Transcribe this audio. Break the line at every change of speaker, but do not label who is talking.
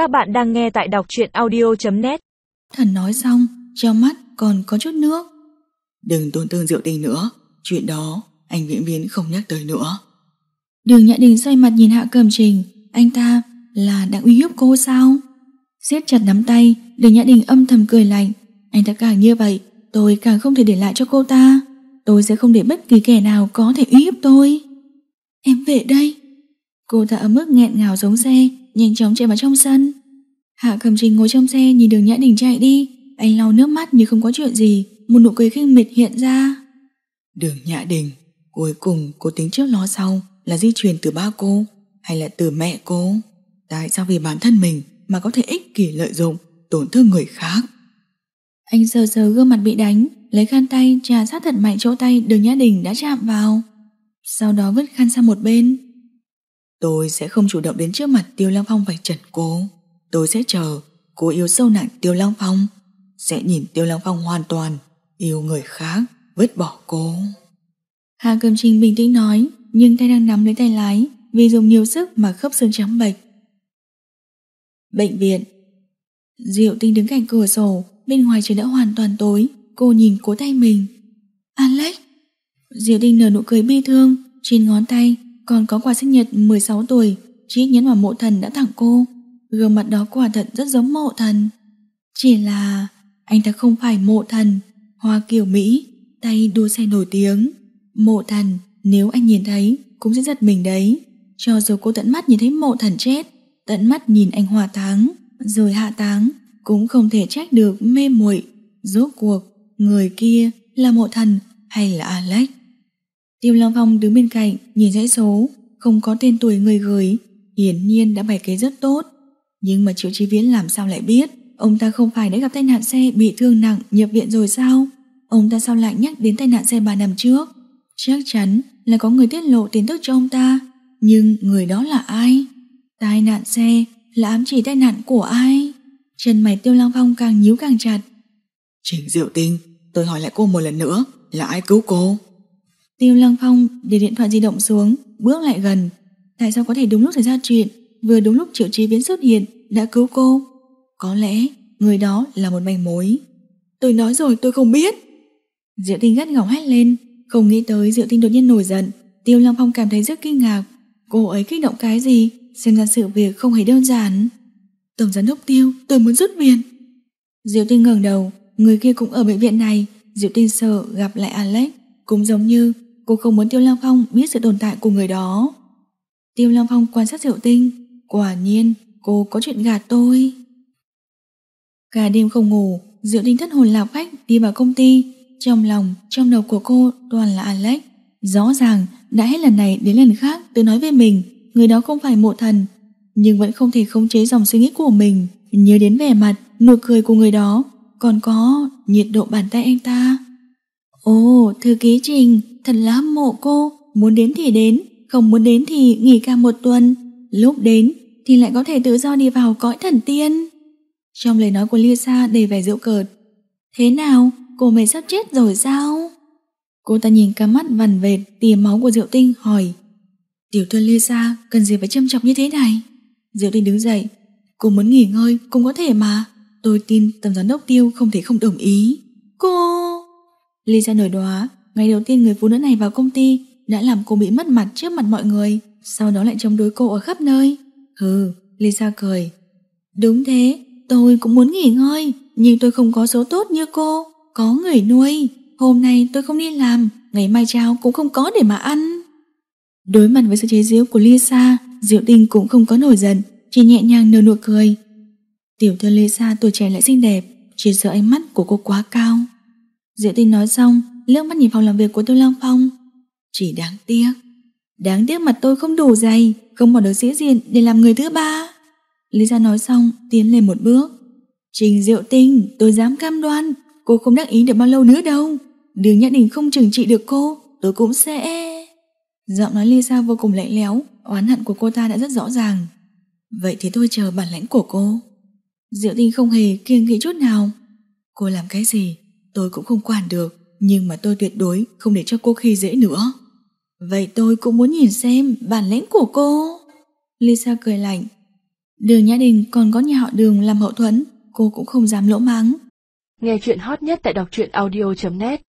Các bạn đang nghe tại đọc truyện audio.net
Thần nói xong, trong mắt còn có chút nước.
Đừng tổn thương Diệu Tinh nữa, chuyện đó anh vĩnh viễn không nhắc tới nữa.
Đường Nhã Đình xoay mặt nhìn Hạ Cầm Trình, anh ta là đang uy hiếp cô sao? siết chặt nắm tay, Đường Nhã Đình âm thầm cười lạnh. Anh ta càng như vậy, tôi càng không thể để lại cho cô ta. Tôi sẽ không để bất kỳ kẻ nào có thể uy hiếp tôi. Em về đây. Cô ta ở mức nghẹn ngào giống xe, nhanh chóng chạy vào trong sân. Hạ Cầm Trình ngồi trong xe nhìn đường Nhã Đình chạy đi, anh lau nước mắt như không có chuyện gì, một nụ cười khinh miệt hiện ra.
Đường Nhã Đình, cuối cùng cô tính trước lo sau là di truyền từ ba cô hay là từ mẹ cô? Tại sao vì bản thân mình mà có thể ích kỷ lợi dụng, tổn thương người khác?
Anh sờ sờ gương mặt bị đánh, lấy khăn tay trà sát thật mạnh chỗ tay đường Nhã Đình đã chạm vào. Sau đó vứt khăn sang một bên.
Tôi sẽ không chủ động đến trước mặt Tiêu Lăng Phong vạch trần cô. Tôi sẽ chờ cô yêu sâu nặng Tiêu Lăng Phong. Sẽ nhìn Tiêu Lăng Phong hoàn toàn yêu người khác, vứt bỏ cô.
Hà Cầm Trình bình tĩnh nói, nhưng tay đang nắm lấy tay lái vì dùng nhiều sức mà khớp xương trắng bệch. Bệnh viện Diệu tinh đứng cạnh cửa sổ, bên ngoài trời đã hoàn toàn tối, cô nhìn cố tay mình. Alex! Diệu tinh nở nụ cười bi thương, trên ngón tay còn có quà sinh nhật 16 tuổi, chiếc nhẫn mà mộ thần đã tặng cô. Gương mặt đó quả thật rất giống mộ thần. Chỉ là anh ta không phải mộ thần, hoa kiểu Mỹ, tay đua xe nổi tiếng. Mộ thần, nếu anh nhìn thấy, cũng sẽ giật mình đấy. Cho dù cô tận mắt nhìn thấy mộ thần chết, tận mắt nhìn anh hòa táng, rồi hạ táng, cũng không thể trách được mê muội. Rốt cuộc, người kia là mộ thần hay là Alex? Tiêu Long Phong đứng bên cạnh, nhìn dãy số, không có tên tuổi người gửi, hiển nhiên đã bày kế rất tốt. Nhưng mà Triệu Chí Viễn làm sao lại biết, ông ta không phải đã gặp tai nạn xe bị thương nặng nhập viện rồi sao? Ông ta sao lại nhắc đến tai nạn xe 3 năm trước? Chắc chắn là có người tiết lộ tin tức cho ông ta, nhưng người đó là ai? Tai nạn xe là ám chỉ tai nạn của ai? Chân mày Tiêu Long Phong càng nhíu càng chặt.
Trình Diệu Tinh, tôi hỏi lại cô một lần nữa, là ai cứu cô?
Tiêu Lăng Phong để điện thoại di động xuống, bước lại gần. Tại sao có thể đúng lúc xảy ra chuyện, vừa đúng lúc Triệu Chí Viễn xuất hiện, đã cứu cô? Có lẽ người đó là một manh mối. Tôi nói rồi tôi không biết. Diệu Tinh gắt gỏng hét lên, không nghĩ tới Diệu Tinh đột nhiên nổi giận. Tiêu Lăng Phong cảm thấy rất kinh ngạc. Cô ấy kích động cái gì? Xem ra sự việc không hề đơn giản. Tổng giám đốc Tiêu, tôi muốn rút viện. Diệu Tinh ngẩng đầu, người kia cũng ở bệnh viện này. Diệu Tinh sợ gặp lại Alex, cũng giống như Cô không muốn Tiêu Lăng Phong biết sự tồn tại của người đó. Tiêu Lăng Phong quan sát Diệu Tinh, quả nhiên cô có chuyện gạt tôi. Cả đêm không ngủ, Diệu Tinh thất hồn lạc khách đi vào công ty. Trong lòng, trong đầu của cô toàn là Alex. Rõ ràng đã hết lần này đến lần khác tôi nói với mình người đó không phải mộ thần, nhưng vẫn không thể khống chế dòng suy nghĩ của mình. Nhớ đến vẻ mặt, nụ cười của người đó, còn có nhiệt độ bàn tay anh ta. Ồ, thư ký Trình, thật là hâm mộ cô, muốn đến thì đến, không muốn đến thì nghỉ cả một tuần, lúc đến thì lại có thể tự do đi vào cõi thần tiên. Trong lời nói của Lisa đầy vẻ rượu cợt. Thế nào, cô mày sắp chết rồi sao? Cô ta nhìn cả mắt vằn vệt tìa máu của Diệu Tinh hỏi Tiểu thư Lisa cần gì phải châm chọc như thế này? Diệu Tinh đứng dậy Cô muốn nghỉ ngơi cũng có thể mà Tôi tin tầm giám đốc tiêu không thể không đồng ý Cô... Lisa nổi đóa, Ngày đầu tiên người phụ nữ này vào công ty đã làm cô bị mất mặt trước mặt mọi người, sau đó lại chống đối cô ở khắp nơi. Hừ, Lisa cười. Đúng thế, tôi cũng muốn nghỉ ngơi, nhưng tôi không có số tốt như cô, có người nuôi. Hôm nay tôi không đi làm, ngày mai cháo cũng không có để mà ăn. Đối mặt với sự chế giễu của Lisa, Diệu Tinh cũng không có nổi giận, chỉ nhẹ nhàng nở nụ cười. Tiểu thư Lisa tuổi trẻ lại xinh đẹp, chỉ sợ ánh mắt của cô quá cao. Diệu Tinh nói xong, liếc mắt nhìn phòng làm việc của Tô Lăng Phong. Chỉ đáng tiếc. Đáng tiếc mặt tôi không đủ dày, không bỏ được sĩ diện để làm người thứ ba. Lisa nói xong, tiến lên một bước. Trình Diệu Tinh, tôi dám cam đoan, cô không đắc ý được bao lâu nữa đâu. Đường Nhã Đình không trừng trị được cô, tôi cũng sẽ... Giọng nói Lisa vô cùng lạnh lẽo, oán hận của cô ta đã rất rõ ràng. Vậy thì tôi chờ bản lãnh của cô. Diệu Tinh không hề kiêng kỵ chút nào. Cô làm cái gì, tôi cũng không quản được. Nhưng mà tôi tuyệt đối không để cho cô khi dễ nữa Vậy tôi cũng muốn nhìn xem bản lĩnh của cô Lisa cười lạnh Đường Nhã Đình còn có nhà họ đường làm hậu thuẫn, cô cũng không dám lỗ mắng.
Nghe chuyện hot nhất tại đọc truyện audio.net